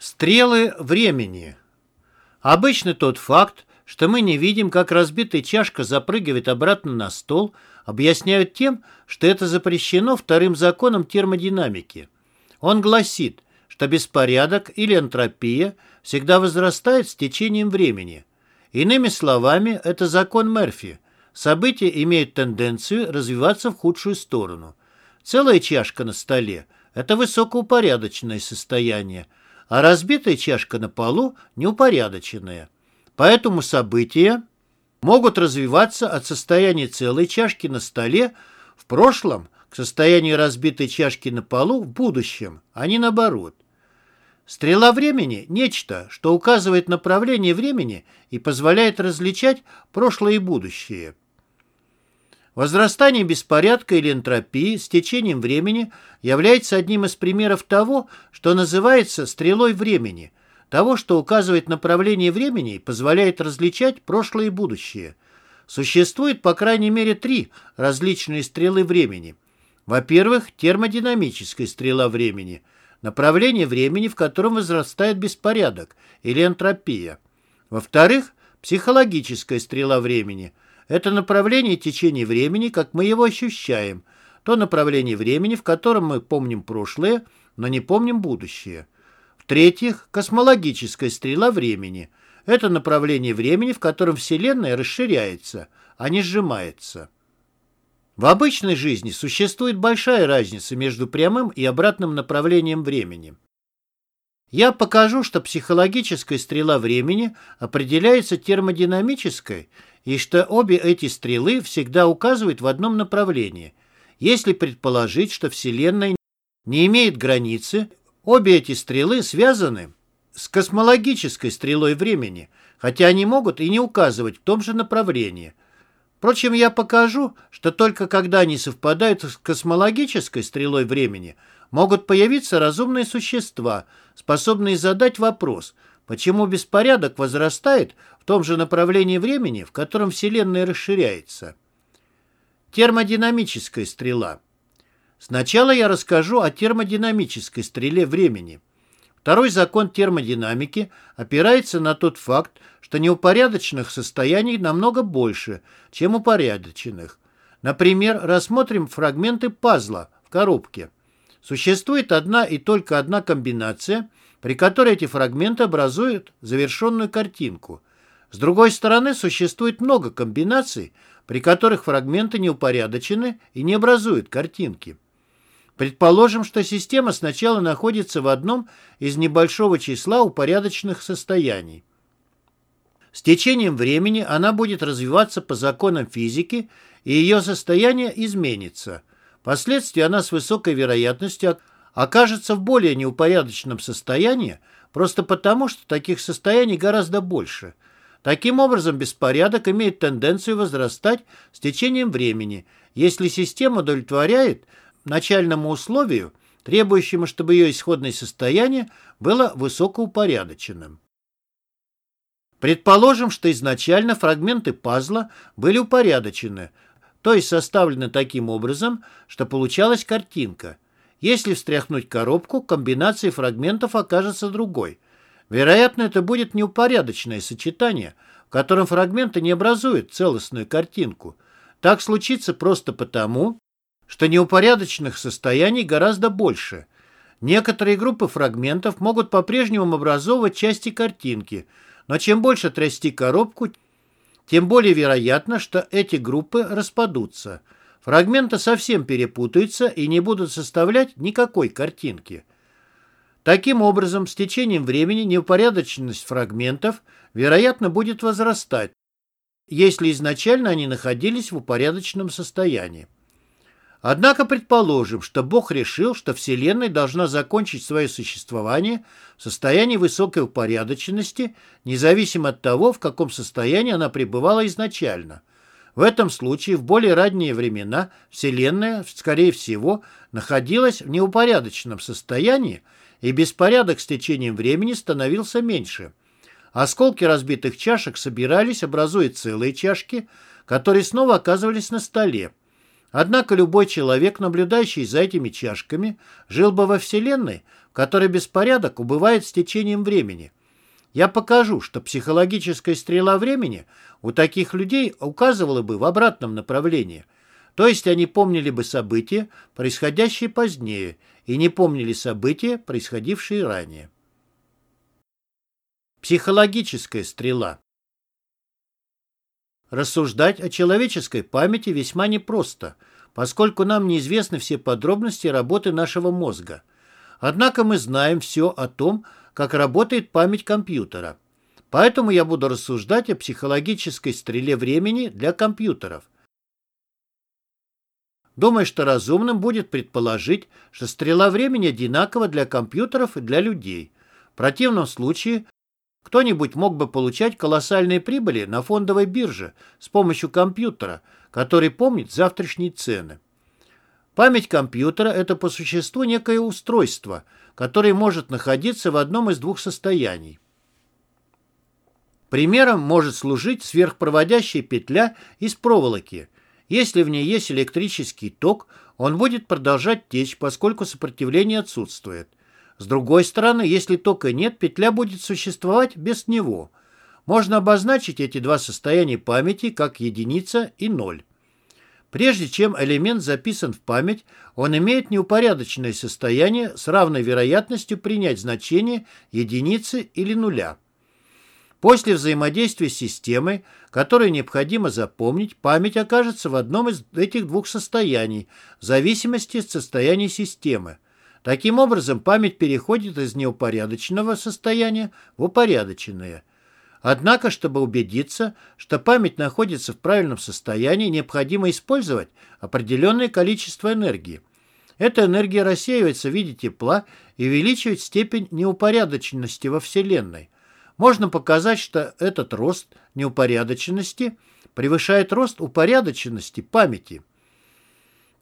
Стрелы времени. Обычно тот факт, что мы не видим, как разбитая чашка запрыгивает обратно на стол, объясняют тем, что это запрещено вторым законом термодинамики. Он гласит, что беспорядок или энтропия всегда возрастает с течением времени. Иными словами, это закон Мерфи. События имеют тенденцию развиваться в худшую сторону. Целая чашка на столе – это высокоупорядоченное состояние – а разбитая чашка на полу неупорядоченная. Поэтому события могут развиваться от состояния целой чашки на столе в прошлом к состоянию разбитой чашки на полу в будущем, а не наоборот. Стрела времени – нечто, что указывает направление времени и позволяет различать прошлое и будущее. Возрастание беспорядка или энтропии с течением времени является одним из примеров того, что называется стрелой времени, того, что указывает направление времени и позволяет различать прошлое и будущее. Существует по крайней мере три различные стрелы времени. Во-первых, термодинамическая стрела времени – направление времени, в котором возрастает беспорядок или энтропия. Во-вторых, психологическая стрела времени – это направление течения времени, как мы его ощущаем. То направление времени, в котором мы помним прошлое, но не помним будущее. В-третьих, космологическая стрела времени. Это направление времени, в котором Вселенная расширяется, а не сжимается. В обычной жизни существует большая разница между прямым и обратным направлением времени. Я покажу, что психологическая стрела времени определяется термодинамической и что обе эти стрелы всегда указывают в одном направлении. Если предположить, что Вселенная не имеет границы, обе эти стрелы связаны с космологической стрелой времени, хотя они могут и не указывать в том же направлении. Впрочем, я покажу, что только когда они совпадают с космологической стрелой времени, могут появиться разумные существа, способные задать вопрос – Почему беспорядок возрастает том же направлении времени, в котором Вселенная расширяется? Термодинамическая стрела. Сначала я расскажу о термодинамической стреле времени. Второй закон термодинамики опирается на тот факт, что неупорядоченных состояний намного больше, чем упорядоченных. Например, рассмотрим фрагменты пазла в коробке. Существует одна и только одна комбинация – при которой эти фрагменты образуют завершенную картинку. С другой стороны, существует много комбинаций, при которых фрагменты не упорядочены и не образуют картинки. Предположим, что система сначала находится в одном из небольшого числа упорядоченных состояний. С течением времени она будет развиваться по законам физики, и ее состояние изменится. Впоследствии она с высокой вероятностью окажется в более неупорядоченном состоянии просто потому, что таких состояний гораздо больше. Таким образом, беспорядок имеет тенденцию возрастать с течением времени, если система удовлетворяет начальному условию, требующему, чтобы ее исходное состояние было высокоупорядоченным. Предположим, что изначально фрагменты пазла были упорядочены, то есть составлены таким образом, что получалась картинка – если встряхнуть коробку, комбинация фрагментов окажется другой. Вероятно, это будет неупорядоченное сочетание, в котором фрагменты не образуют целостную картинку. Так случится просто потому, что неупорядоченных состояний гораздо больше. Некоторые группы фрагментов могут по-прежнему образовывать части картинки, но чем больше трясти коробку, тем более вероятно, что эти группы распадутся – Фрагменты совсем перепутаются и не будут составлять никакой картинки. Таким образом, с течением времени неупорядоченность фрагментов, вероятно, будет возрастать, если изначально они находились в упорядоченном состоянии. Однако предположим, что Бог решил, что Вселенная должна закончить свое существование в состоянии высокой упорядоченности, независимо от того, в каком состоянии она пребывала изначально – в этом случае в более ранние времена Вселенная, скорее всего, находилась в неупорядоченном состоянии, и беспорядок с течением времени становился меньше. Осколки разбитых чашек собирались, образуя целые чашки, которые снова оказывались на столе. Однако любой человек, наблюдающий за этими чашками, жил бы во Вселенной, в которой беспорядок убывает с течением времени. Я покажу, что психологическая стрела времени у таких людей указывала бы в обратном направлении. То есть они помнили бы события, происходящие позднее, и не помнили события, происходившие ранее. Психологическая стрела Рассуждать о человеческой памяти весьма непросто, поскольку нам неизвестны все подробности работы нашего мозга. Однако мы знаем все о том, как работает память компьютера. Поэтому я буду рассуждать о психологической стреле времени для компьютеров. Думаю, что разумным будет предположить, что стрела времени одинакова для компьютеров и для людей. В противном случае кто-нибудь мог бы получать колоссальные прибыли на фондовой бирже с помощью компьютера, который помнит завтрашние цены. Память компьютера – это по существу некое устройство, которое может находиться в одном из двух состояний. Примером может служить сверхпроводящая петля из проволоки. Если в ней есть электрический ток, он будет продолжать течь, поскольку сопротивление отсутствует. С другой стороны, если тока нет, петля будет существовать без него. Можно обозначить эти два состояния памяти как единица и ноль. Прежде чем элемент записан в память, он имеет неупорядоченное состояние с равной вероятностью принять значение единицы или нуля. После взаимодействия с системой, которую необходимо запомнить, память окажется в одном из этих двух состояний, в зависимости от состояния системы. Таким образом, память переходит из неупорядоченного состояния в упорядоченное. Однако, чтобы убедиться, что память находится в правильном состоянии, необходимо использовать определенное количество энергии. Эта энергия рассеивается в виде тепла и увеличивает степень неупорядоченности во Вселенной. Можно показать, что этот рост неупорядоченности превышает рост упорядоченности памяти.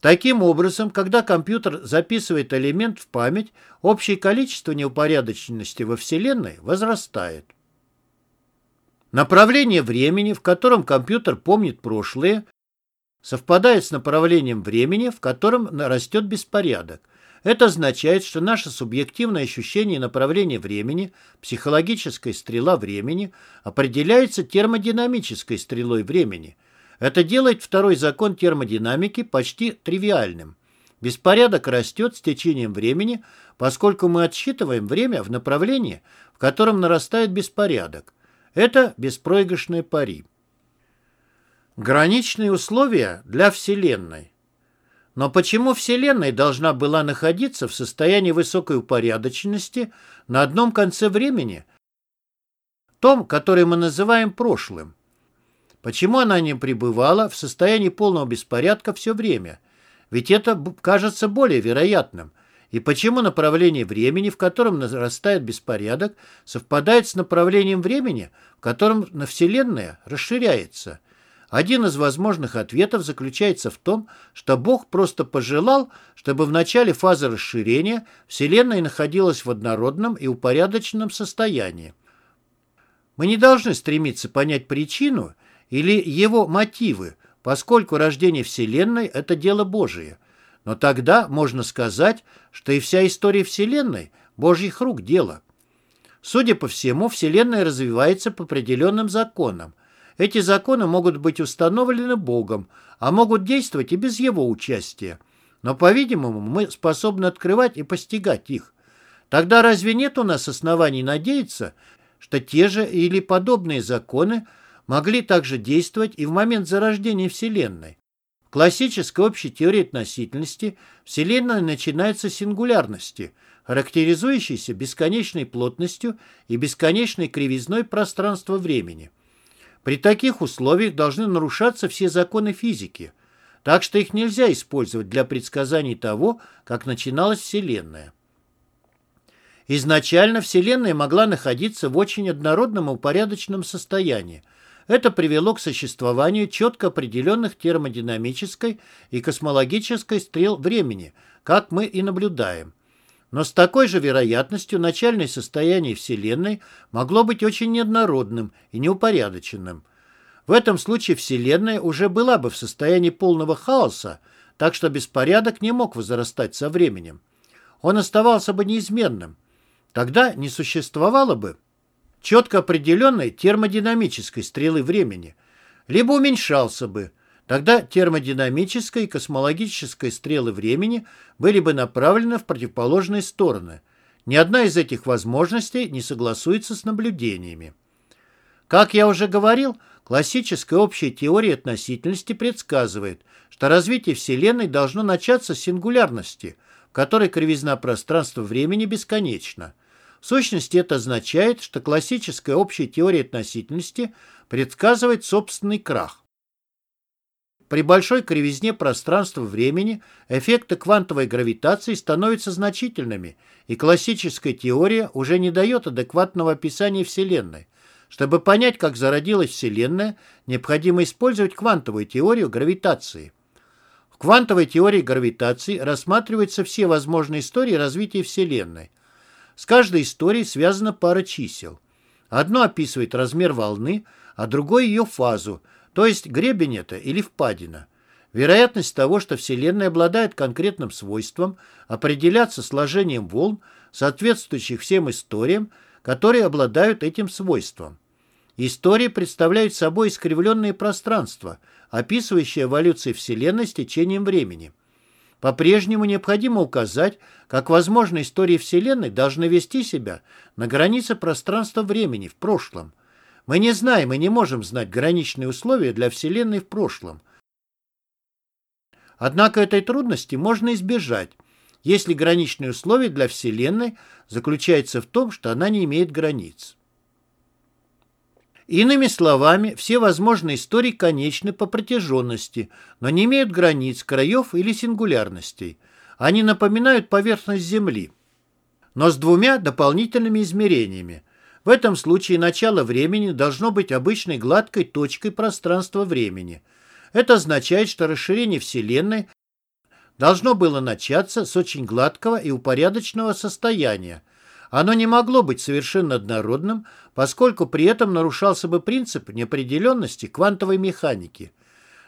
Таким образом, когда компьютер записывает элемент в память, общее количество неупорядоченности во Вселенной возрастает. Направление времени, в котором компьютер помнит прошлое, совпадает с направлением времени, в котором растет беспорядок. Это означает, что наше субъективное ощущение направления времени, психологическая стрела времени, определяется термодинамической стрелой времени – это делает второй закон термодинамики почти тривиальным. Беспорядок растет с течением времени, поскольку мы отсчитываем время в направлении, в котором нарастает беспорядок. Это беспроигрышная пари. Граничные условия для Вселенной. Но почему Вселенная должна была находиться в состоянии высокой упорядоченности на одном конце времени, том, который мы называем прошлым? Почему она не пребывала в состоянии полного беспорядка все время? Ведь это кажется более вероятным. И почему направление времени, в котором нарастает беспорядок, совпадает с направлением времени, в котором на Вселенная расширяется? Один из возможных ответов заключается в том, что Бог просто пожелал, чтобы в начале фазы расширения Вселенная находилась в однородном и упорядоченном состоянии. Мы не должны стремиться понять причину или его мотивы, поскольку рождение Вселенной – это дело Божие. Но тогда можно сказать, что и вся история Вселенной – Божьих рук дело. Судя по всему, Вселенная развивается по определенным законам. Эти законы могут быть установлены Богом, а могут действовать и без его участия. Но, по-видимому, мы способны открывать и постигать их. Тогда разве нет у нас оснований надеяться, что те же или подобные законы могли также действовать и в момент зарождения Вселенной. В классической общей теории относительности Вселенная начинается с сингулярности, характеризующейся бесконечной плотностью и бесконечной кривизной пространства-времени. При таких условиях должны нарушаться все законы физики, так что их нельзя использовать для предсказаний того, как начиналась Вселенная. Изначально Вселенная могла находиться в очень однородном и упорядоченном состоянии – это привело к существованию четко определенных термодинамической и космологической стрел времени, как мы и наблюдаем. Но с такой же вероятностью начальное состояние Вселенной могло быть очень неоднородным и неупорядоченным. В этом случае Вселенная уже была бы в состоянии полного хаоса, так что беспорядок не мог возрастать со временем. Он оставался бы неизменным. Тогда не существовало бы четко определенной термодинамической стрелы времени, либо уменьшался бы. Тогда термодинамическая и космологическая стрелы времени были бы направлены в противоположные стороны. Ни одна из этих возможностей не согласуется с наблюдениями. Как я уже говорил, классическая общая теория относительности предсказывает, что развитие Вселенной должно начаться с сингулярности, в которой кривизна пространства-времени бесконечна. В сущности, это означает, что классическая общая теория относительности предсказывает собственный крах. При большой кривизне пространства-времени эффекты квантовой гравитации становятся значительными, и классическая теория уже не дает адекватного описания Вселенной. Чтобы понять, как зародилась Вселенная, необходимо использовать квантовую теорию гравитации. В квантовой теории гравитации рассматриваются все возможные истории развития Вселенной. С каждой историей связана пара чисел. Одно описывает размер волны, а другое ее фазу, то есть гребень это или впадина. Вероятность того, что Вселенная обладает конкретным свойством, определяться сложением волн, соответствующих всем историям, которые обладают этим свойством. Истории представляют собой искривленные пространства, описывающие эволюцию Вселенной с течением времени. По-прежнему необходимо указать, как возможно истории Вселенной должны вести себя на границе пространства-времени в прошлом. Мы не знаем и не можем знать граничные условия для Вселенной в прошлом. Однако этой трудности можно избежать, если граничные условия для Вселенной заключаются в том, что она не имеет границ. Иными словами, все возможные истории конечны по протяженности, но не имеют границ, краев или сингулярностей. Они напоминают поверхность Земли, но с двумя дополнительными измерениями. В этом случае начало времени должно быть обычной гладкой точкой пространства-времени. Это означает, что расширение Вселенной должно было начаться с очень гладкого и упорядоченного состояния, оно не могло быть совершенно однородным, поскольку при этом нарушался бы принцип неопределенности квантовой механики.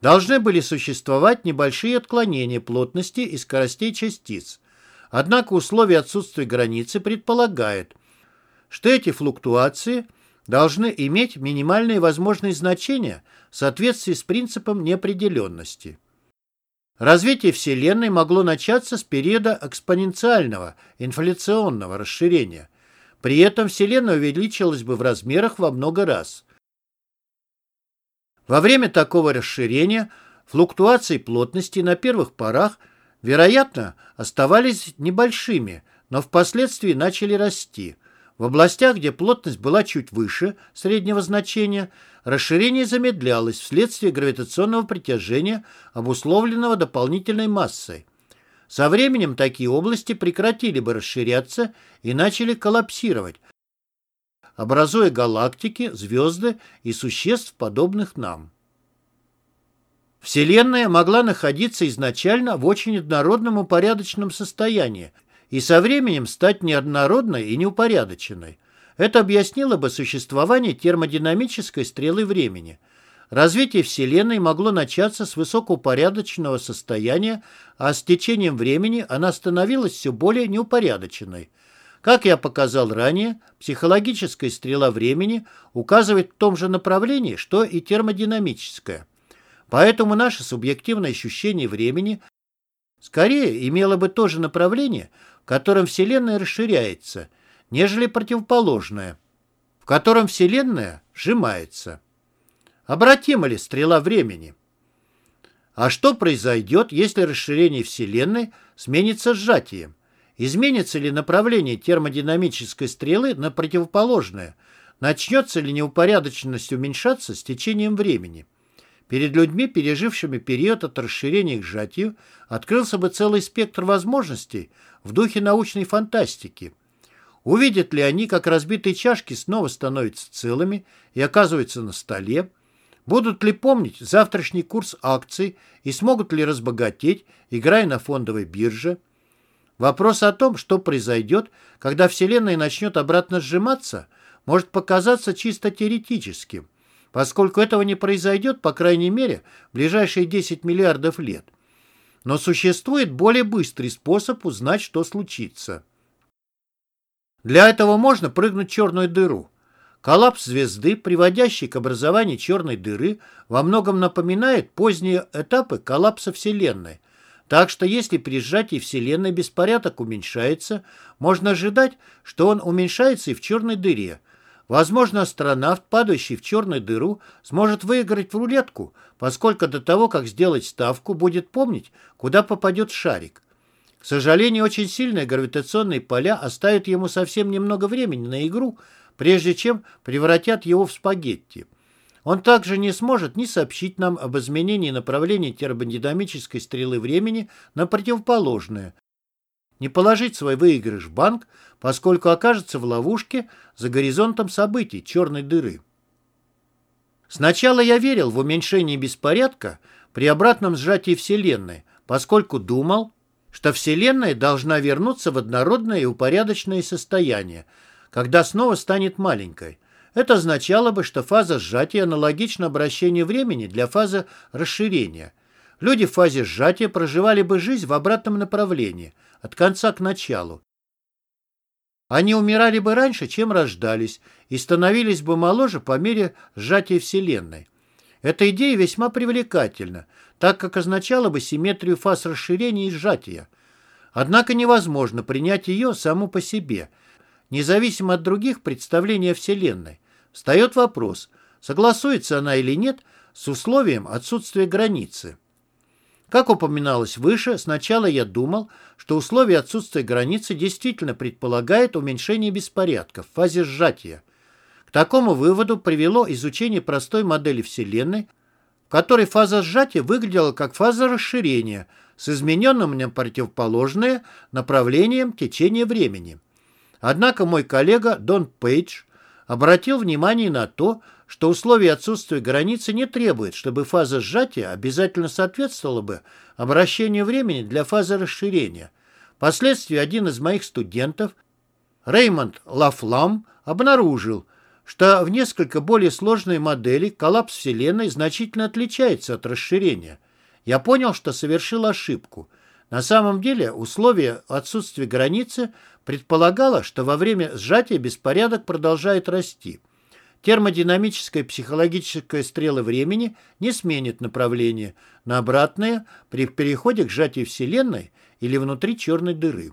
Должны были существовать небольшие отклонения плотности и скоростей частиц. Однако условие отсутствия границы предполагает, что эти флуктуации должны иметь минимальные возможные значения в соответствии с принципом неопределенности. Развитие Вселенной могло начаться с периода экспоненциального, инфляционного расширения. При этом Вселенная увеличилась бы в размерах во много раз. Во время такого расширения флуктуации плотности на первых порах, вероятно, оставались небольшими, но впоследствии начали расти. В областях, где плотность была чуть выше среднего значения, расширение замедлялось вследствие гравитационного притяжения, обусловленного дополнительной массой. Со временем такие области прекратили бы расширяться и начали коллапсировать, образуя галактики, звезды и существ, подобных нам. Вселенная могла находиться изначально в очень однородном упорядоченном состоянии и со временем стать неоднородной и неупорядоченной. Это объяснило бы существование термодинамической стрелы времени. Развитие Вселенной могло начаться с высокоупорядоченного состояния, а с течением времени она становилась все более неупорядоченной. Как я показал ранее, психологическая стрела времени указывает в том же направлении, что и термодинамическая. Поэтому наше субъективное ощущение времени скорее имело бы то же направление, в котором Вселенная расширяется – нежели противоположное, в котором Вселенная сжимается. Обратима ли стрела времени? А что произойдет, если расширение Вселенной сменится сжатием? Изменится ли направление термодинамической стрелы на противоположное? Начнется ли неупорядоченность уменьшаться с течением времени? Перед людьми, пережившими период от расширения к сжатию, открылся бы целый спектр возможностей в духе научной фантастики – Увидят ли они, как разбитые чашки снова становятся целыми и оказываются на столе? Будут ли помнить завтрашний курс акций и смогут ли разбогатеть, играя на фондовой бирже? Вопрос о том, что произойдет, когда Вселенная начнет обратно сжиматься, может показаться чисто теоретическим, поскольку этого не произойдет, по крайней мере, в ближайшие 10 миллиардов лет. Но существует более быстрый способ узнать, что случится. Для этого можно прыгнуть в черную дыру. Коллапс звезды, приводящий к образованию черной дыры, во многом напоминает поздние этапы коллапса Вселенной. Так что если при сжатии Вселенной беспорядок уменьшается, можно ожидать, что он уменьшается и в черной дыре. Возможно, астронавт, падающий в черную дыру, сможет выиграть в рулетку, поскольку до того, как сделать ставку, будет помнить, куда попадет шарик. К сожалению, очень сильные гравитационные поля оставят ему совсем немного времени на игру, прежде чем превратят его в спагетти. Он также не сможет ни сообщить нам об изменении направления термодинамической стрелы времени на противоположное, не положить свой выигрыш в банк, поскольку окажется в ловушке за горизонтом событий черной дыры. Сначала я верил в уменьшение беспорядка при обратном сжатии Вселенной, поскольку думал, что Вселенная должна вернуться в однородное и упорядоченное состояние, когда снова станет маленькой. Это означало бы, что фаза сжатия аналогична обращению времени для фазы расширения. Люди в фазе сжатия проживали бы жизнь в обратном направлении, от конца к началу. Они умирали бы раньше, чем рождались, и становились бы моложе по мере сжатия Вселенной. Эта идея весьма привлекательна, так как означала бы симметрию фаз расширения и сжатия. Однако невозможно принять ее саму по себе, независимо от других представлений о Вселенной. Встает вопрос, согласуется она или нет с условием отсутствия границы. Как упоминалось выше, сначала я думал, что условие отсутствия границы действительно предполагает уменьшение беспорядка в фазе сжатия. К такому выводу привело изучение простой модели Вселенной – которой фаза сжатия выглядела как фаза расширения с измененным на противоположное направлением течения времени. Однако мой коллега Дон Пейдж обратил внимание на то, что условие отсутствия границы не требует, чтобы фаза сжатия обязательно соответствовала бы обращению времени для фазы расширения. Впоследствии один из моих студентов, Реймонд Лафлам, обнаружил, что в несколько более сложной модели коллапс Вселенной значительно отличается от расширения. Я понял, что совершил ошибку. На самом деле условие отсутствия границы предполагало, что во время сжатия беспорядок продолжает расти. Термодинамическая психологическая стрелы времени не сменит направление на обратное при переходе к сжатию Вселенной или внутри черной дыры.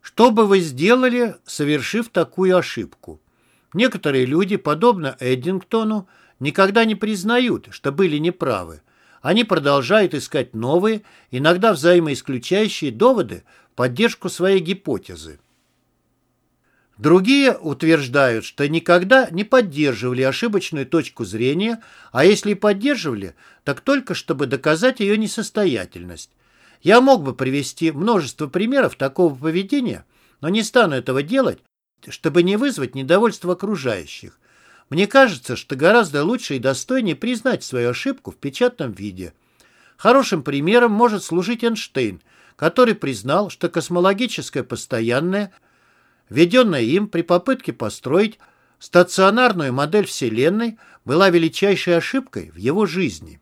Что бы вы сделали, совершив такую ошибку? Некоторые люди, подобно Эддингтону, никогда не признают, что были неправы. Они продолжают искать новые, иногда взаимоисключающие доводы в поддержку своей гипотезы. Другие утверждают, что никогда не поддерживали ошибочную точку зрения, а если и поддерживали, так только чтобы доказать ее несостоятельность. Я мог бы привести множество примеров такого поведения, но не стану этого делать, чтобы не вызвать недовольство окружающих. Мне кажется, что гораздо лучше и достойнее признать свою ошибку в печатном виде. Хорошим примером может служить Эйнштейн, который признал, что космологическое постоянное, введенное им при попытке построить стационарную модель Вселенной, была величайшей ошибкой в его жизни.